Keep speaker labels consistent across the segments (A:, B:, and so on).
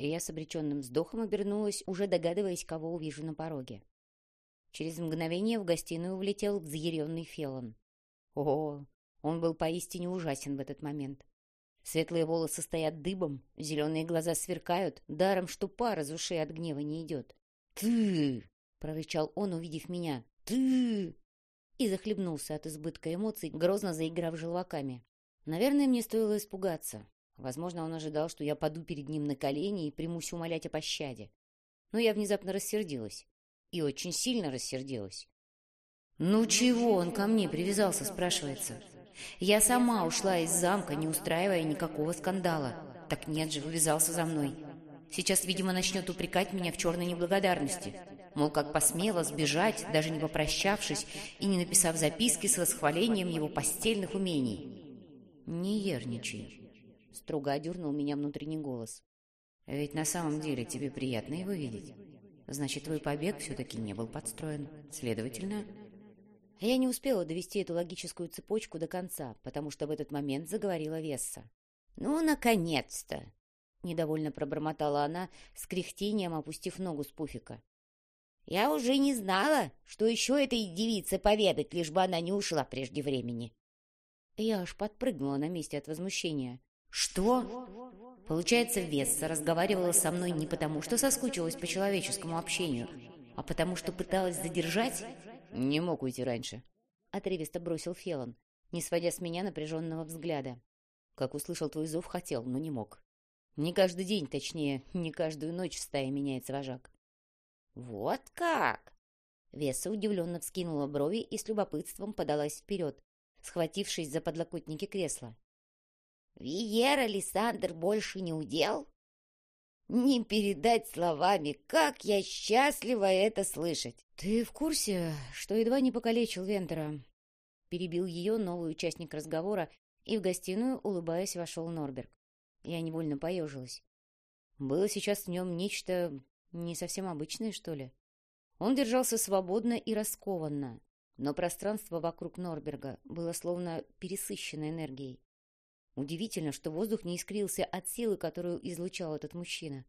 A: и я с обреченным вздохом обернулась, уже догадываясь, кого увижу на пороге. Через мгновение в гостиную влетел взъяренный Фелон. О, он был поистине ужасен в этот момент. Светлые волосы стоят дыбом, зеленые глаза сверкают, даром, что пар из ушей от гнева не идет. «Ты!» — прорычал он, увидев меня. «Ты!» И захлебнулся от избытка эмоций, грозно заиграв желваками. Наверное, мне стоило испугаться. Возможно, он ожидал, что я паду перед ним на колени и примусь умолять о пощаде. Но я внезапно рассердилась. И очень сильно рассердилась. «Ну чего он ко мне привязался?» — спрашивается. «Я сама ушла из замка, не устраивая никакого скандала. Так нет же, вывязался за мной. Сейчас, видимо, начнет упрекать меня в черной неблагодарности. Мол, как посмела сбежать, даже не попрощавшись и не написав записки с восхвалением его постельных умений. «Не ерничай», — строго одернул меня внутренний голос. «Ведь на самом деле тебе приятно его видеть. Значит, твой побег все-таки не был подстроен. Следовательно...» Я не успела довести эту логическую цепочку до конца, потому что в этот момент заговорила Весса. «Ну, наконец-то!» — недовольно пробормотала она, с кряхтением опустив ногу с пуфика. «Я уже не знала, что еще этой девице поведать, лишь бы она не ушла прежде времени». Я аж подпрыгнула на месте от возмущения. «Что?» Получается, Весса разговаривала со мной не потому, что соскучилась по человеческому общению, а потому, что пыталась задержать? «Не мог уйти раньше», — отрывисто бросил Фелон, не сводя с меня напряженного взгляда. Как услышал твой зов, хотел, но не мог. Не каждый день, точнее, не каждую ночь в стае меняется вожак. «Вот как!» Веса удивленно вскинула брови и с любопытством подалась вперед, схватившись за подлокотники кресла. «Виера Лиссандр больше не удел?» «Не передать словами, как я счастлива это слышать!» «Ты в курсе, что едва не покалечил Вентера?» Перебил ее новый участник разговора, и в гостиную, улыбаясь, вошел Норберг. Я невольно поежилась. Было сейчас в нем нечто не совсем обычное, что ли. Он держался свободно и раскованно, но пространство вокруг Норберга было словно пересыщено энергией. Удивительно, что воздух не искрился от силы, которую излучал этот мужчина.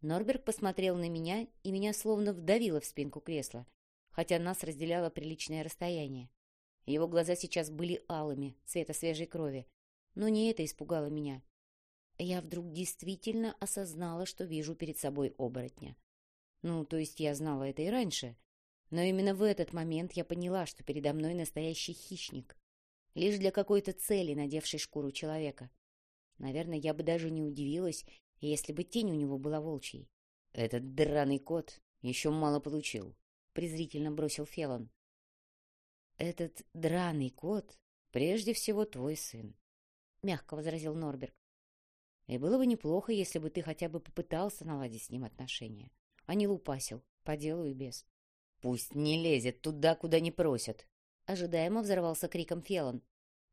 A: Норберг посмотрел на меня, и меня словно вдавило в спинку кресла, хотя нас разделяло приличное расстояние. Его глаза сейчас были алыми, цвета свежей крови, но не это испугало меня я вдруг действительно осознала, что вижу перед собой оборотня. Ну, то есть я знала это и раньше, но именно в этот момент я поняла, что передо мной настоящий хищник, лишь для какой-то цели, надевший шкуру человека. Наверное, я бы даже не удивилась, если бы тень у него была волчьей. «Этот драный кот еще мало получил», — презрительно бросил Фелон. «Этот драный кот прежде всего твой сын», — мягко возразил Норберг. И было бы неплохо, если бы ты хотя бы попытался наладить с ним отношения, а не лупасил, по делу и без. Пусть не лезет туда, куда не просят. Ожидаемо взорвался криком Фелон.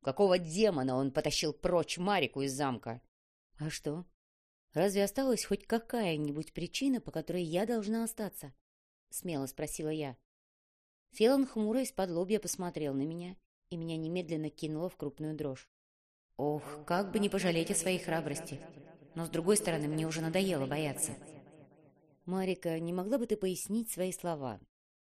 A: Какого демона он потащил прочь Марику из замка? А что? Разве осталась хоть какая-нибудь причина, по которой я должна остаться? Смело спросила я. Фелон хмуро из-под лобья посмотрел на меня, и меня немедленно кинуло в крупную дрожь. Ох, как бы не пожалеть о своей храбрости. Но, с другой стороны, мне уже надоело бояться. Марика, не могла бы ты пояснить свои слова?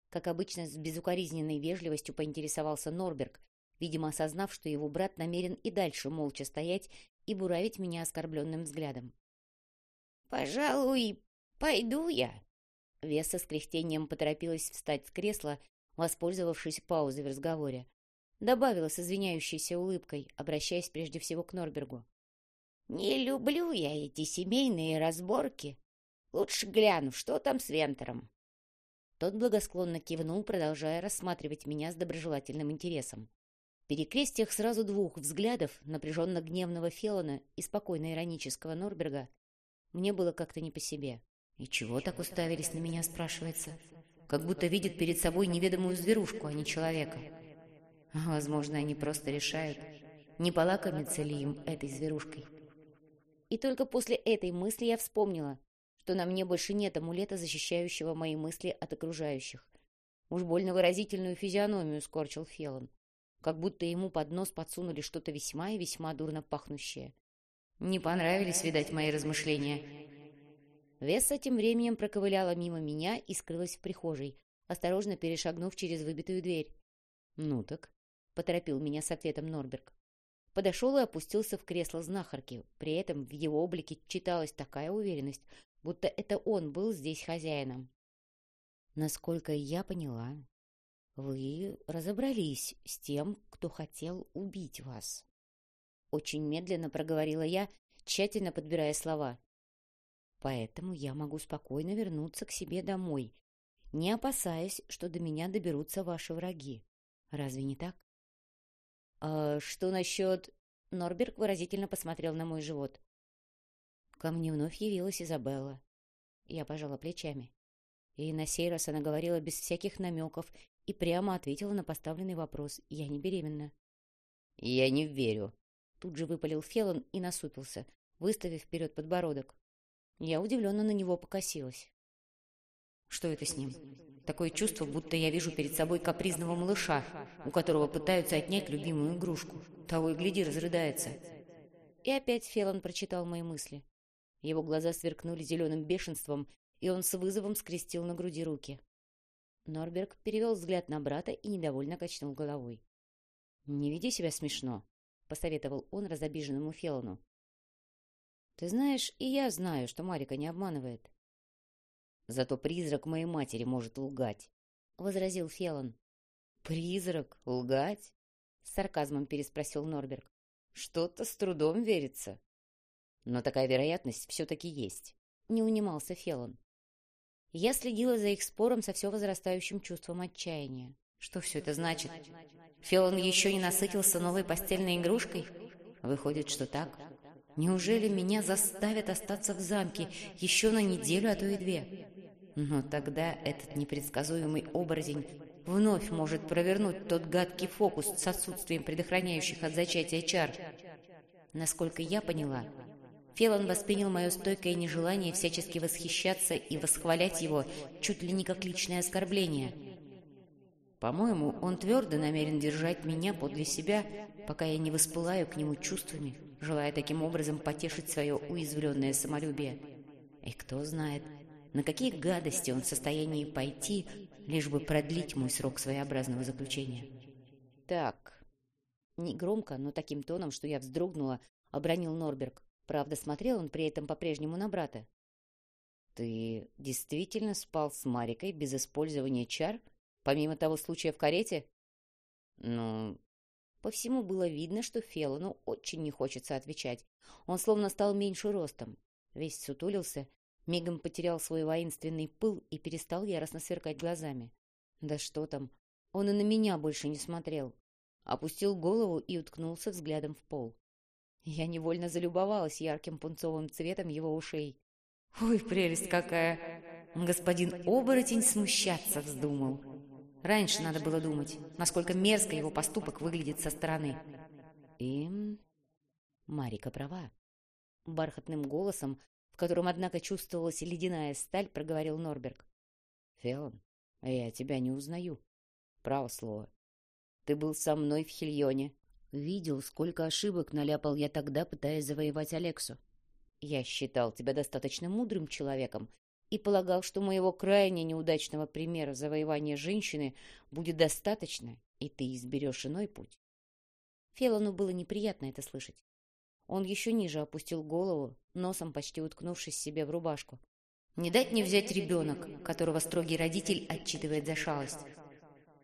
A: Как обычно, с безукоризненной вежливостью поинтересовался Норберг, видимо, осознав, что его брат намерен и дальше молча стоять и буравить меня оскорбленным взглядом. «Пожалуй, пойду я». Веса с кряхтением поторопилась встать с кресла, воспользовавшись паузой в разговоре. Добавила с извиняющейся улыбкой, обращаясь прежде всего к Норбергу. «Не люблю я эти семейные разборки. Лучше гляну, что там с Вентером». Тот благосклонно кивнул, продолжая рассматривать меня с доброжелательным интересом. В перекрестиях сразу двух взглядов, напряженно-гневного Фелона и спокойно-иронического Норберга, мне было как-то не по себе. «И чего так уставились на меня?» — спрашивается. «Как будто видят перед собой неведомую зверушку, а не человека». Возможно, они просто решают, не полакомиться ли им этой зверушкой. И только после этой мысли я вспомнила, что на мне больше нет амулета, защищающего мои мысли от окружающих. Уж больно выразительную физиономию скорчил Фелон, как будто ему под нос подсунули что-то весьма и весьма дурно пахнущее. Не понравились, видать, мои размышления. Весса тем временем проковыляла мимо меня и скрылась в прихожей, осторожно перешагнув через выбитую дверь. «Ну так», — поторопил меня с ответом Норберг. Подошел и опустился в кресло знахарки. При этом в его облике читалась такая уверенность, будто это он был здесь хозяином. «Насколько я поняла, вы разобрались с тем, кто хотел убить вас». Очень медленно проговорила я, тщательно подбирая слова. «Поэтому я могу спокойно вернуться к себе домой, не опасаясь, что до меня доберутся ваши враги. Разве не так?» «А что насчет...» Норберг выразительно посмотрел на мой живот. Ко мне вновь явилась Изабелла. Я пожала плечами. И на сей раз она говорила без всяких намеков и прямо ответила на поставленный вопрос. «Я не беременна». «Я не верю», Тут же выпалил Фелон и насупился, выставив вперед подбородок. Я удивленно на него покосилась. Что это с ним? Такое чувство, будто я вижу перед собой капризного малыша, у которого пытаются отнять любимую игрушку. Того и гляди, разрыдается. И опять Фелон прочитал мои мысли. Его глаза сверкнули зеленым бешенством, и он с вызовом скрестил на груди руки. Норберг перевел взгляд на брата и недовольно качнул головой. «Не веди себя смешно», — посоветовал он разобиженному Фелону. «Ты знаешь, и я знаю, что Марика не обманывает». «Зато призрак моей матери может лгать», — возразил Фелон. «Призрак? Лгать?» — с сарказмом переспросил Норберг. «Что-то с трудом верится». «Но такая вероятность все-таки есть», — не унимался Фелон. Я следила за их спором со все возрастающим чувством отчаяния. Что все это значит? Фелон еще не насытился новой постельной игрушкой? Выходит, что так. Неужели меня заставят остаться в замке еще на неделю, а то и две? Но тогда этот непредсказуемый оборотень вновь может провернуть тот гадкий фокус с отсутствием предохраняющих от зачатия чар. Насколько я поняла, Фелон воспринял мое стойкое нежелание всячески восхищаться и восхвалять его чуть ли не как личное оскорбление – по-моему, он твердо намерен держать меня подле себя, пока я не воспылаю к нему чувствами, желая таким образом потешить свое уязвленное самолюбие. И кто знает, на какие гадости он в состоянии пойти, лишь бы продлить мой срок своеобразного заключения. Так, не громко, но таким тоном, что я вздрогнула, обронил Норберг. Правда, смотрел он при этом по-прежнему на брата. «Ты действительно спал с Марикой без использования чар?» Помимо того случая в карете? Ну, по всему было видно, что Фелону очень не хочется отвечать. Он словно стал меньше ростом. Весь сутулился, мигом потерял свой воинственный пыл и перестал яростно сверкать глазами. Да что там, он и на меня больше не смотрел. Опустил голову и уткнулся взглядом в пол. Я невольно залюбовалась ярким пунцовым цветом его ушей. «Ой, прелесть какая!» Господин оборотень смущаться вздумал. Раньше надо было думать, насколько мерзко его поступок выглядит со стороны. И... Марика права. Бархатным голосом, в котором, однако, чувствовалась ледяная сталь, проговорил Норберг. «Феон, я тебя не узнаю. Право слово. Ты был со мной в Хильоне. Видел, сколько ошибок наляпал я тогда, пытаясь завоевать Алексу. Я считал тебя достаточно мудрым человеком, и полагал, что моего крайне неудачного примера завоевания женщины будет достаточно, и ты изберешь иной путь. Фелону было неприятно это слышать. Он еще ниже опустил голову, носом почти уткнувшись себе в рубашку. Не дать не взять ребенок, которого строгий родитель отчитывает за шалость.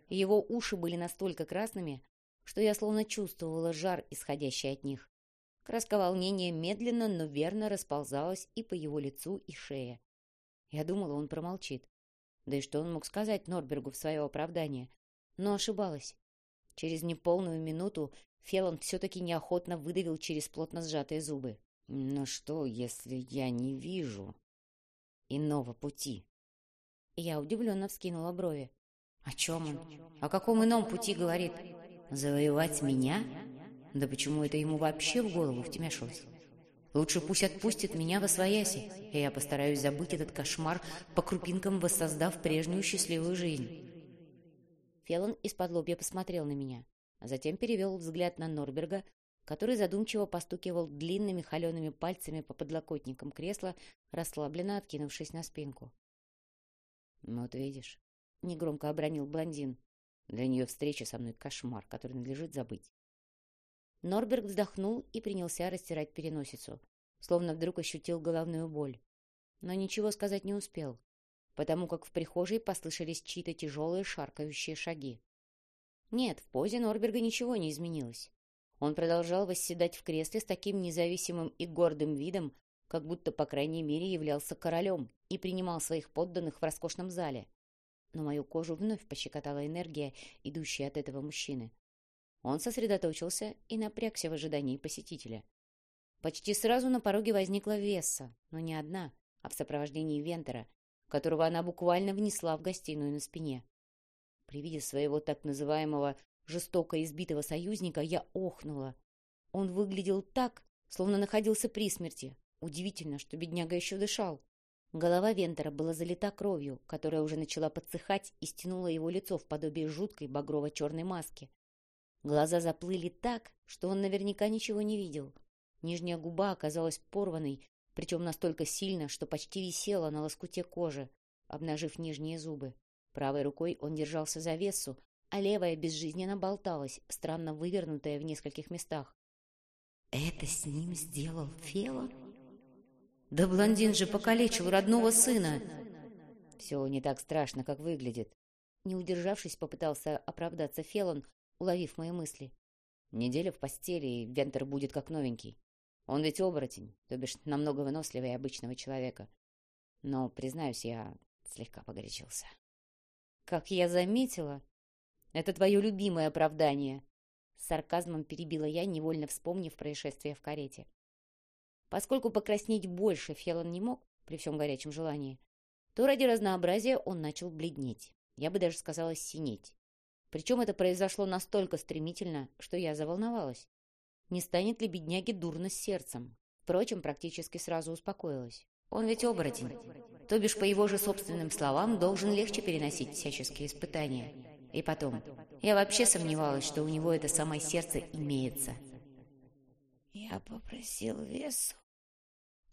A: Его уши были настолько красными, что я словно чувствовала жар, исходящий от них. Краска волнения медленно, но верно расползалась и по его лицу, и шее. Я думала, он промолчит. Да и что он мог сказать Норбергу в свое оправдание? Но ошибалась. Через неполную минуту Фелон все-таки неохотно выдавил через плотно сжатые зубы. «Но что, если я не вижу иного пути?» Я удивленно вскинула брови. «О чем он? О каком ином пути говорит? Завоевать меня? Да почему это ему вообще в голову втемяшилось?» Лучше пусть отпустит меня во свояси, и я постараюсь забыть этот кошмар, по крупинкам воссоздав прежнюю счастливую жизнь. Фелон из-под лобья посмотрел на меня, а затем перевел взгляд на Норберга, который задумчиво постукивал длинными холеными пальцами по подлокотникам кресла, расслабленно откинувшись на спинку. «Ну «Вот видишь», — негромко обронил блондин, — «для нее встреча со мной кошмар, который надлежит забыть». Норберг вздохнул и принялся растирать переносицу, словно вдруг ощутил головную боль. Но ничего сказать не успел, потому как в прихожей послышались чьи-то тяжелые шаркающие шаги. Нет, в позе Норберга ничего не изменилось. Он продолжал восседать в кресле с таким независимым и гордым видом, как будто, по крайней мере, являлся королем и принимал своих подданных в роскошном зале. Но мою кожу вновь пощекотала энергия, идущая от этого мужчины. Он сосредоточился и напрягся в ожидании посетителя. Почти сразу на пороге возникла Весса, но не одна, а в сопровождении Вентера, которого она буквально внесла в гостиную на спине. При виде своего так называемого жестоко избитого союзника, я охнула. Он выглядел так, словно находился при смерти. Удивительно, что бедняга еще дышал. Голова Вентера была залита кровью, которая уже начала подсыхать и стянула его лицо в подобие жуткой багрово-черной маски. Глаза заплыли так, что он наверняка ничего не видел. Нижняя губа оказалась порванной, причем настолько сильно, что почти висела на лоскуте кожи, обнажив нижние зубы. Правой рукой он держался за весу, а левая безжизненно болталась, странно вывернутая в нескольких местах. «Это с ним сделал Фелон?» «Да блондин же покалечил родного сына!» «Все не так страшно, как выглядит». Не удержавшись, попытался оправдаться Фелон, уловив мои мысли. «Неделя в постели, и Вентер будет как новенький. Он ведь оборотень, то бишь намного выносливее обычного человека. Но, признаюсь, я слегка погорячился». «Как я заметила, это твое любимое оправдание!» С сарказмом перебила я, невольно вспомнив происшествие в карете. Поскольку покраснеть больше Фелон не мог, при всем горячем желании, то ради разнообразия он начал бледнеть. Я бы даже сказала синеть. Причем это произошло настолько стремительно, что я заволновалась. Не станет ли бедняге дурно с сердцем? Впрочем, практически сразу успокоилась. Он ведь оборотень. То бишь, по его же собственным словам, должен легче переносить всяческие испытания. И потом, я вообще сомневалась, что у него это самое сердце имеется.
B: Я попросил Весу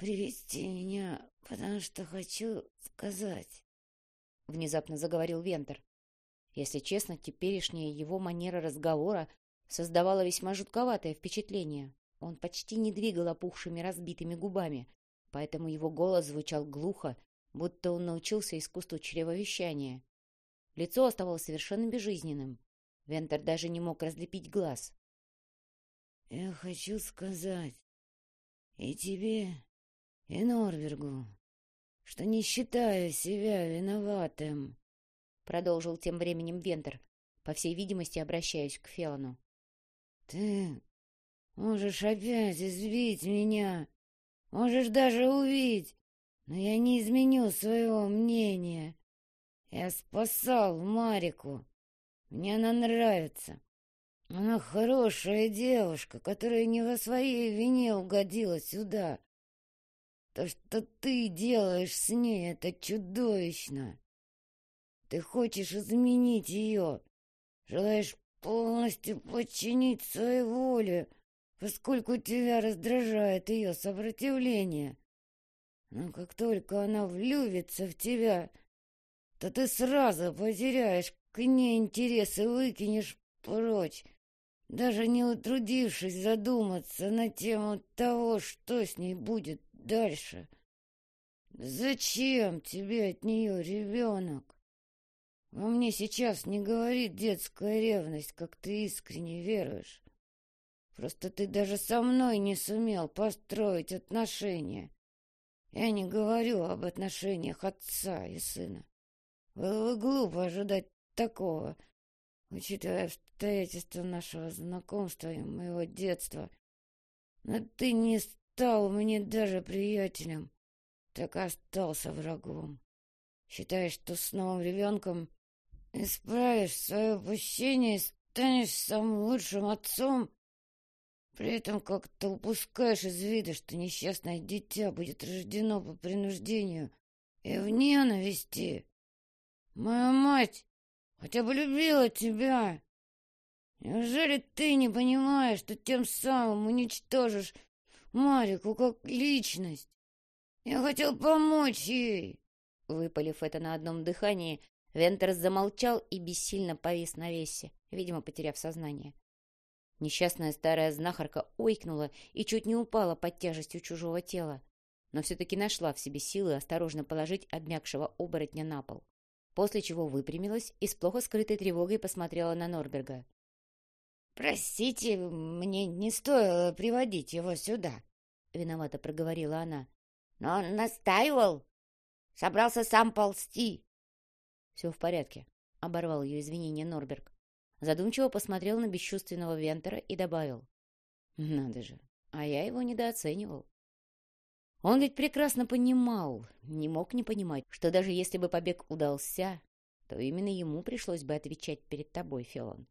B: привести меня, потому что хочу сказать.
A: Внезапно заговорил Вентер. Если честно, теперешняя его манера разговора создавала весьма жутковатое впечатление. Он почти не двигал опухшими разбитыми губами, поэтому его голос звучал глухо, будто он научился искусству чревовещания. Лицо оставалось совершенно безжизненным. Вентер даже не мог разлепить глаз.
B: «Я хочу сказать и тебе, и Норвергу, что не считаю себя виноватым»,
A: продолжил тем временем Вентер, по всей видимости, обращаясь к Фелону.
B: «Ты можешь опять избить меня, можешь даже убить, но я не изменю своего мнения. Я спасал Марику. Мне она нравится. Она хорошая девушка, которая не во своей вине угодила сюда. То, что ты делаешь с ней, это чудовищно. Ты хочешь изменить ее, желаешь полностью подчинить своей воле, поскольку тебя раздражает ее сопротивление. Но как только она влюбится в тебя, то ты сразу потеряешь к ней интерес и выкинешь прочь, даже не утрудившись задуматься на тему того, что с ней будет дальше. Зачем тебе от нее ребенок? Во мне сейчас не говорит детская ревность, как ты искренне веруешь. Просто ты даже со мной не сумел построить отношения. Я не говорю об отношениях отца и сына. Было бы глупо ожидать такого, учитывая обстоятельства нашего знакомства и моего детства. Но ты не стал мне даже приятелем, так остался врагом. Считаешь, что с новым ребенком исправишь свое упущение и станешь самым лучшим отцом, при этом как-то упускаешь из вида, что несчастное дитя будет рождено по принуждению и в ненависти. Моя мать хотя бы любила тебя. Неужели ты не понимаешь, что тем самым уничтожишь Марику как личность? Я хотел помочь ей!»
A: Выпалив это на одном дыхании, Вентерс замолчал и бессильно повис на Весе, видимо, потеряв сознание. Несчастная старая знахарка ойкнула и чуть не упала под тяжестью чужого тела, но все-таки нашла в себе силы осторожно положить обмякшего оборотня на пол, после чего выпрямилась и с плохо скрытой тревогой посмотрела на Норберга.
B: «Простите, мне не стоило приводить его сюда», — виновато проговорила она. «Но он настаивал. Собрался сам ползти».
A: «Все в порядке», — оборвал ее извинения Норберг. Задумчиво посмотрел на бесчувственного Вентера и добавил. «Надо же, а я его недооценивал». Он ведь прекрасно понимал, не мог не понимать, что даже если бы побег удался, то именно ему пришлось бы отвечать перед тобой, Фелон.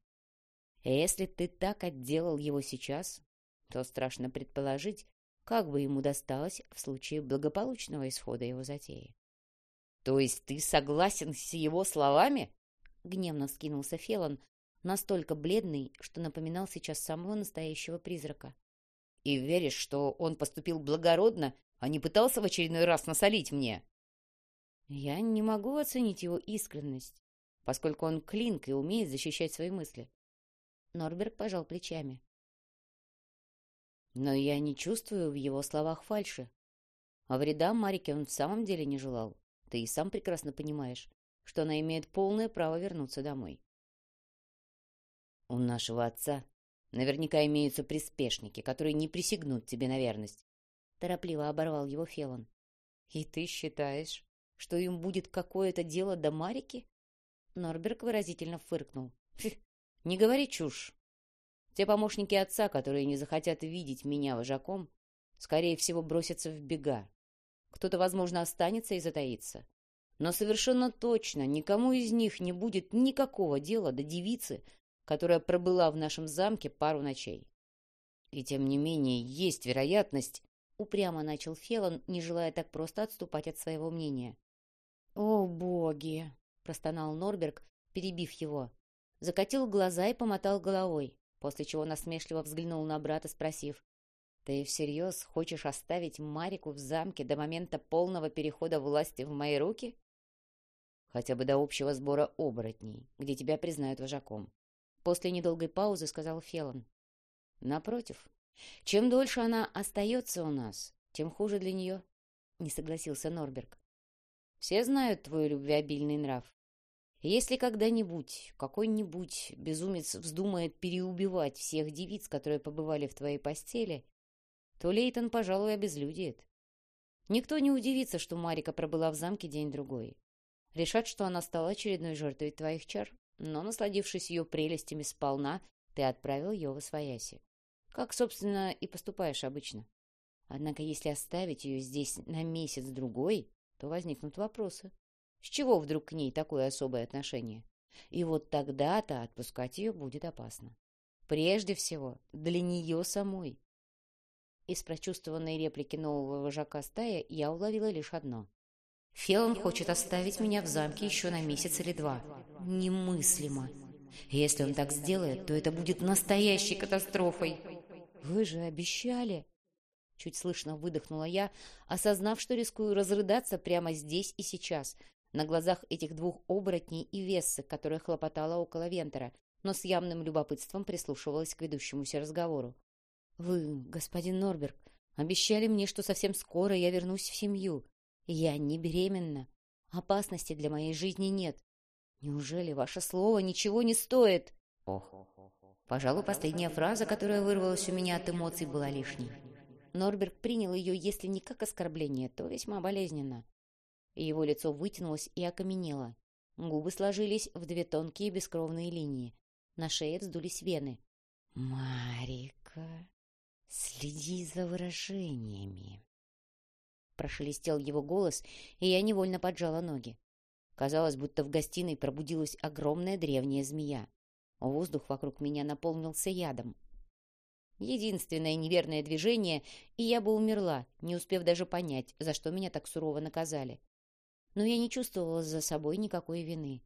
A: И если ты так отделал его сейчас, то страшно предположить, как бы ему досталось в случае благополучного исхода его затеи. — То есть ты согласен с его словами? — гневно вскинулся Фелон, настолько бледный, что напоминал сейчас самого настоящего призрака. — И веришь, что он поступил благородно, а не пытался в очередной раз насолить мне? — Я не могу оценить его искренность, поскольку он клинк и умеет защищать свои мысли. Норберг пожал плечами. Но я не чувствую в его словах фальши. А вреда Марике он в самом деле не желал. Ты и сам прекрасно понимаешь, что она имеет полное право вернуться домой. У нашего отца наверняка имеются приспешники, которые не присягнут тебе на верность. Торопливо оборвал его Фелон. И ты считаешь, что им будет какое-то дело до Марики? Норберг выразительно фыркнул. Не говори чушь. Те помощники отца, которые не захотят видеть меня вожаком, скорее всего, бросятся в бега. Кто-то, возможно, останется и затаится. Но совершенно точно никому из них не будет никакого дела до девицы, которая пробыла в нашем замке пару ночей. И тем не менее есть вероятность, упрямо начал Фелон, не желая так просто отступать от своего мнения. «О, боги!» — простонал Норберг, перебив его закатил глаза и помотал головой, после чего насмешливо взглянул на брата, спросив, «Ты всерьез хочешь оставить Марику в замке до момента полного перехода власти в мои руки?» «Хотя бы до общего сбора оборотней, где тебя признают вожаком». После недолгой паузы сказал Фелон. «Напротив, чем дольше она остается у нас, тем хуже для нее», — не согласился Норберг. «Все знают твой любвеобильный нрав. Если когда-нибудь какой-нибудь безумец вздумает переубивать всех девиц, которые побывали в твоей постели, то Лейтон, пожалуй, обезлюдит. Никто не удивится, что Марика пробыла в замке день-другой. Решат, что она стала очередной жертвой твоих чар, но, насладившись ее прелестями сполна, ты отправил ее в освояси. Как, собственно, и поступаешь обычно. Однако, если оставить ее здесь на месяц-другой, то возникнут вопросы. С чего вдруг к ней такое особое отношение? И вот тогда-то отпускать ее будет опасно. Прежде всего, для нее самой. Из прочувствованной реплики нового вожака стаи я уловила лишь одно. Фелон хочет оставить меня в замке еще на месяц или два. Немыслимо. Если он так сделает, то это будет настоящей катастрофой. Вы же обещали. Чуть слышно выдохнула я, осознав, что рискую разрыдаться прямо здесь и сейчас, на глазах этих двух оборотней и Вессы, которая хлопотала около Вентера, но с явным любопытством прислушивалась к ведущемуся разговору. «Вы, господин Норберг, обещали мне, что совсем скоро я вернусь в семью. Я не беременна. Опасности для моей жизни нет. Неужели ваше слово ничего не стоит?» «Ох!» Пожалуй, последняя фраза, которая вырвалась у меня от эмоций, была лишней. Норберг принял ее, если не как оскорбление, то весьма болезненно. Его лицо вытянулось и окаменело. Губы сложились в две тонкие бескровные линии. На шее вздулись вены. «Марика, следи за выражениями!» Прошелестел его голос, и я невольно поджала ноги. Казалось, будто в гостиной пробудилась огромная древняя змея. Воздух вокруг меня наполнился ядом. Единственное неверное движение, и я бы умерла, не успев даже понять, за что меня так сурово наказали но я не чувствовала за собой никакой вины.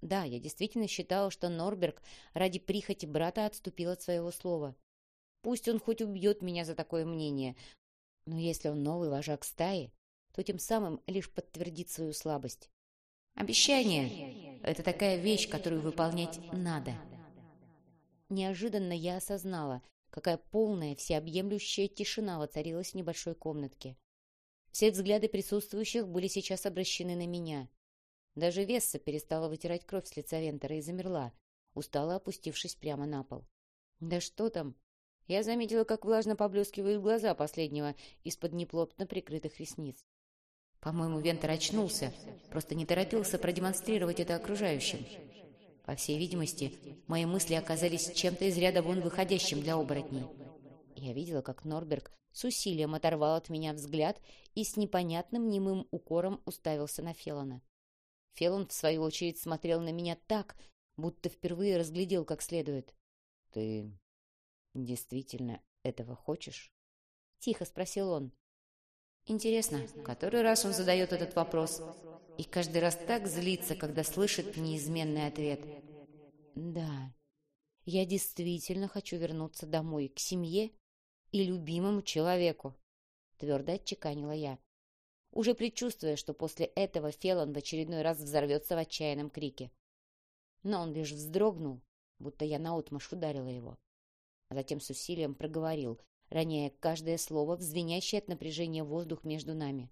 A: Да, я действительно считала, что Норберг ради прихоти брата отступил от своего слова. Пусть он хоть убьет меня за такое мнение, но если он новый вожак стаи, то тем самым лишь подтвердит свою слабость. Обещание — это такая вещь, которую выполнять надо. Неожиданно я осознала, какая полная, всеобъемлющая тишина воцарилась в небольшой комнатке. Все взгляды присутствующих были сейчас обращены на меня. Даже Весса перестала вытирать кровь с лица Вентера и замерла, устало опустившись прямо на пол. Да что там? Я заметила, как влажно поблескивают глаза последнего из-под неплотно прикрытых ресниц. По-моему, Вентер очнулся, просто не торопился продемонстрировать это окружающим. По всей видимости, мои мысли оказались чем-то из ряда вон выходящим для оборотней. Я видела, как Норберг с усилием оторвал от меня взгляд и с непонятным немым укором уставился на Фелона. Фелон, в свою очередь, смотрел на меня так, будто впервые разглядел как следует. — Ты действительно этого хочешь? — тихо спросил он. Интересно, который раз он задает этот вопрос, и каждый раз так злится, когда слышит неизменный ответ. «Да, я действительно хочу вернуться домой, к семье и любимому человеку», — твердо отчеканила я, уже предчувствуя, что после этого Фелон в очередной раз взорвется в отчаянном крике. Но он лишь вздрогнул, будто я наотмашь ударила его. А затем с усилием проговорил, роняя каждое слово в от напряжения воздух между нами.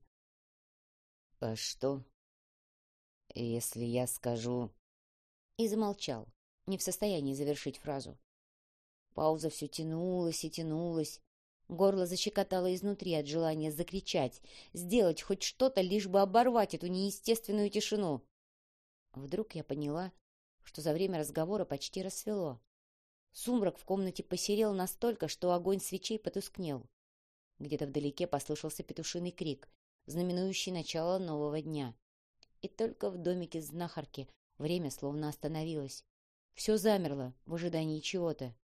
A: «А что, если я скажу...» И замолчал, не в состоянии завершить фразу. Пауза все тянулась и тянулась. Горло защекотало изнутри от желания закричать, сделать хоть что-то, лишь бы оборвать эту неестественную тишину. Вдруг я поняла, что за время разговора почти рассвело. Сумрак в комнате посерел настолько, что огонь свечей потускнел. Где-то вдалеке послышался петушиный крик, знаменующий начало нового дня. И только в домике знахарки время словно остановилось. Все замерло в ожидании чего-то.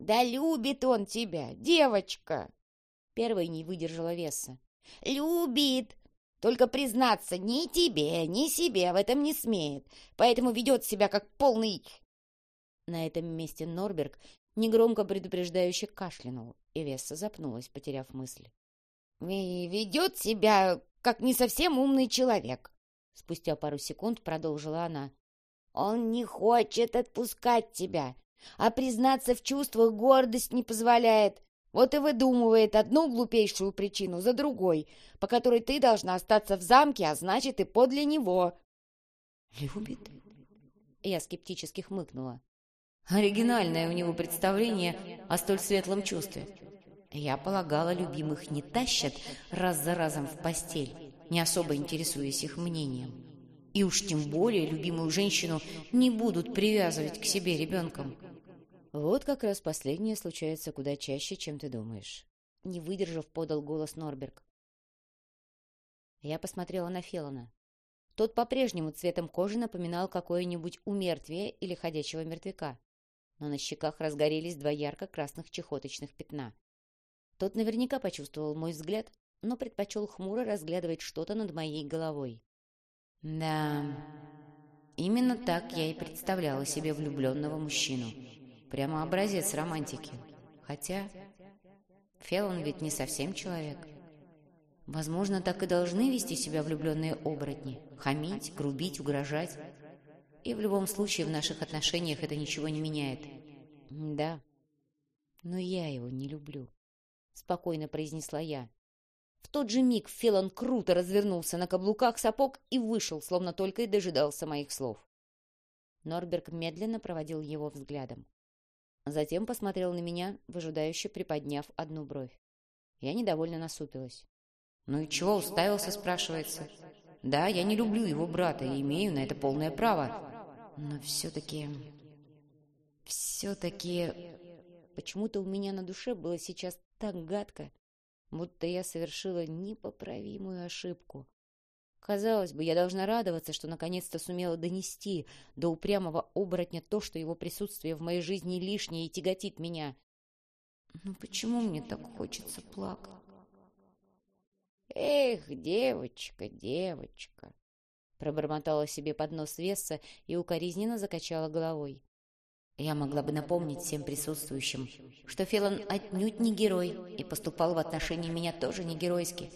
A: «Да любит он тебя, девочка!» Первой не выдержала веса. «Любит! Только признаться ни тебе, ни себе в этом не смеет, поэтому ведет себя как полный на этом месте Норберг негромко предупреждающе кашлянул, и Весса запнулась, потеряв мысль. «И ведет себя, как не совсем умный человек», — спустя пару секунд продолжила она. «Он не хочет отпускать тебя, а признаться в чувствах гордость не позволяет. Вот и выдумывает одну глупейшую причину за другой, по которой ты должна остаться в замке, а значит и подле него». «Любит?» Я скептически хмыкнула. Оригинальное у него представление о столь светлом чувстве. Я полагала, любимых не тащат раз за разом в постель, не особо интересуясь их мнением. И уж тем более любимую женщину не будут привязывать к себе ребенком. Вот как раз последнее случается куда чаще, чем ты думаешь. Не выдержав, подал голос Норберг. Я посмотрела на Фелона. Тот по-прежнему цветом кожи напоминал какое-нибудь умертвие или ходячего мертвяка но на щеках разгорелись два ярко-красных чехоточных пятна. Тот наверняка почувствовал мой взгляд, но предпочел хмуро разглядывать что-то над моей головой. Да, именно так я и представляла себе влюбленного мужчину. Прямо образец романтики. Хотя Фелон ведь не совсем человек. Возможно, так и должны вести себя влюбленные оборотни. Хамить, грубить, угрожать. И в любом случае в наших отношениях это ничего не меняет. Да, но я его не люблю, спокойно произнесла я. В тот же миг Фелон круто развернулся на каблуках сапог и вышел, словно только и дожидался моих слов. Норберг медленно проводил его взглядом. Затем посмотрел на меня, выжидающе приподняв одну бровь. Я недовольно насупилась. «Ну и чего уставился?» — спрашивается. «Да, я не люблю его брата и имею на это полное право. Но все-таки... Все-таки... Почему-то у меня на душе было сейчас так гадко, будто я совершила непоправимую ошибку. Казалось бы, я должна радоваться, что наконец-то сумела донести до упрямого оборотня то, что его присутствие в моей жизни лишнее и тяготит меня. Но почему мне так хочется плакать? Эх, девочка, девочка, Пробормотала себе под нос Весса и укоризненно закачала головой. Я могла бы напомнить всем присутствующим, что Фелон отнюдь не герой и поступал в отношении меня тоже не геройски.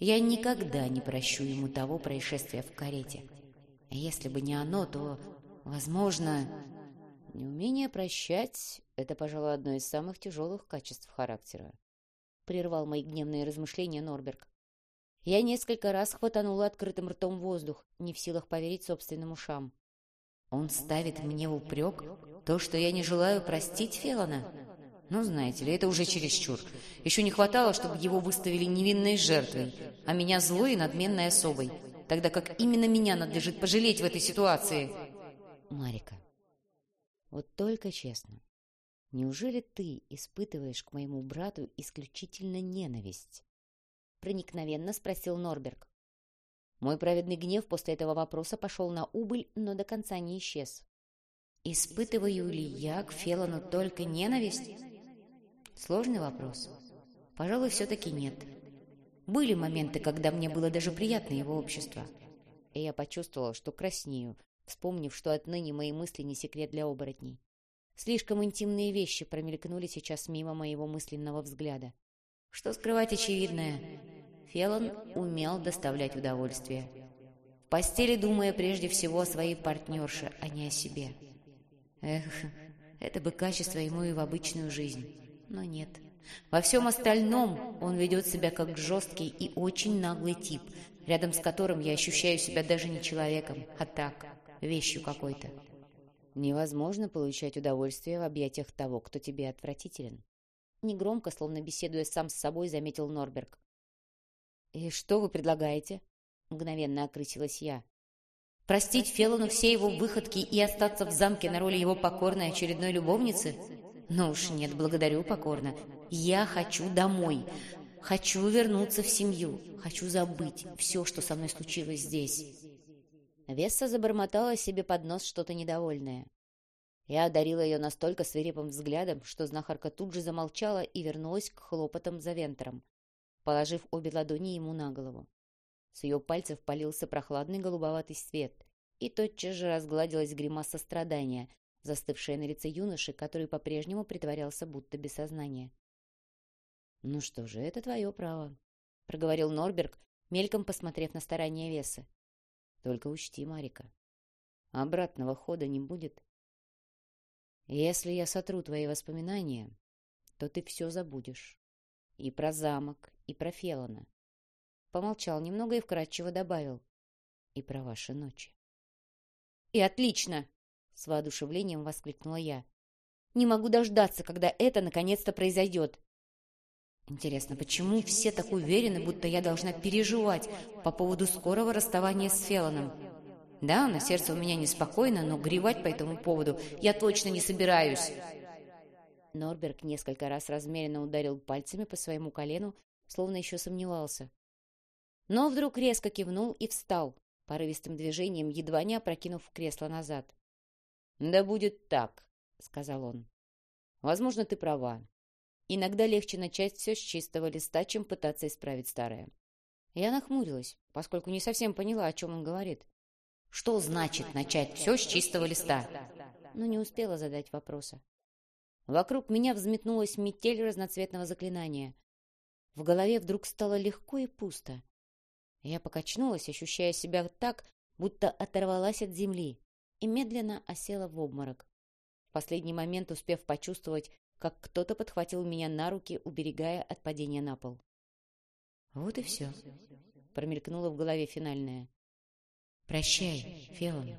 A: Я никогда не прощу ему того происшествия в карете. Если бы не оно, то, возможно... Неумение прощать — это, пожалуй, одно из самых тяжелых качеств характера. Прервал мои гневные размышления Норберг. Я несколько раз хватанула открытым ртом воздух, не в силах поверить собственным ушам. Он ставит мне в упрек то, что я не желаю простить Фелона? Ну, знаете ли, это уже чересчур. Еще не хватало, чтобы его выставили невинной жертвой, а меня злой и надменной особой, тогда как именно меня надлежит пожалеть в этой ситуации. Марика, вот только честно, неужели ты испытываешь к моему брату исключительно ненависть? Проникновенно спросил Норберг. Мой праведный гнев после этого вопроса пошел на убыль, но до конца не исчез. Испытываю ли я к Фелону только ненависть? Сложный вопрос. Пожалуй, все-таки нет. Были моменты, когда мне было даже приятно его общество. И я почувствовала, что краснею, вспомнив, что отныне мои мысли не секрет для оборотней. Слишком интимные вещи промелькнули сейчас мимо моего мысленного взгляда. Что скрывать очевидное? Фелон умел доставлять удовольствие. В постели думая прежде всего о своей партнерше, а не о себе. Эх, это бы качество ему и в обычную жизнь. Но нет. Во всем остальном он ведет себя как жесткий и очень наглый тип, рядом с которым я ощущаю себя даже не человеком, а так, вещью какой-то. Невозможно получать удовольствие в объятиях того, кто тебе отвратителен. Негромко, словно беседуя сам с собой, заметил Норберг. «И что вы предлагаете?» — мгновенно окрысилась я. «Простить Феллону все его выходки и остаться в замке на роли его покорной очередной любовницы? Ну уж нет, благодарю покорно. Я хочу домой. Хочу вернуться в семью. Хочу забыть все, что со мной случилось здесь». Весса забормотала себе под нос что-то недовольное. Я одарила ее настолько свирепым взглядом, что знахарка тут же замолчала и вернулась к хлопотам за вентром положив обе ладони ему на голову. С ее пальцев полился прохладный голубоватый свет, и тотчас же разгладилась гримаса страдания, застывшая на лице юноши, который по-прежнему притворялся будто без сознания. «Ну что же, это твое право», — проговорил Норберг, мельком посмотрев на старание веса. «Только учти, Марика, обратного хода не будет. Если я сотру твои воспоминания, то ты все забудешь. И про замок, и про Фелона. Помолчал немного и вкратчиво добавил. И про ваши ночи. «И отлично!» — с воодушевлением воскликнула я. «Не могу дождаться, когда это наконец-то произойдет!» Интересно, почему все так уверены, будто я должна переживать по поводу скорого расставания с Фелоном? Да, на сердце у меня неспокойно, но гревать по этому поводу я точно не собираюсь. Норберг несколько раз размеренно ударил пальцами по своему колену, словно еще сомневался. Но вдруг резко кивнул и встал, порывистым движением, едва не опрокинув кресло назад. «Да будет так», — сказал он. «Возможно, ты права. Иногда легче начать все с чистого листа, чем пытаться исправить старое». Я нахмурилась, поскольку не совсем поняла, о чем он говорит. «Что значит начать все с чистого листа?» Но не успела задать вопроса. Вокруг меня взметнулась метель разноцветного заклинания. В голове вдруг стало легко и пусто. Я покачнулась, ощущая себя так, будто оторвалась от земли, и медленно осела в обморок. В последний момент успев почувствовать, как кто-то подхватил меня на руки, уберегая от падения на пол. «Вот и все», — промелькнуло в голове финальное. «Прощай, Фелон».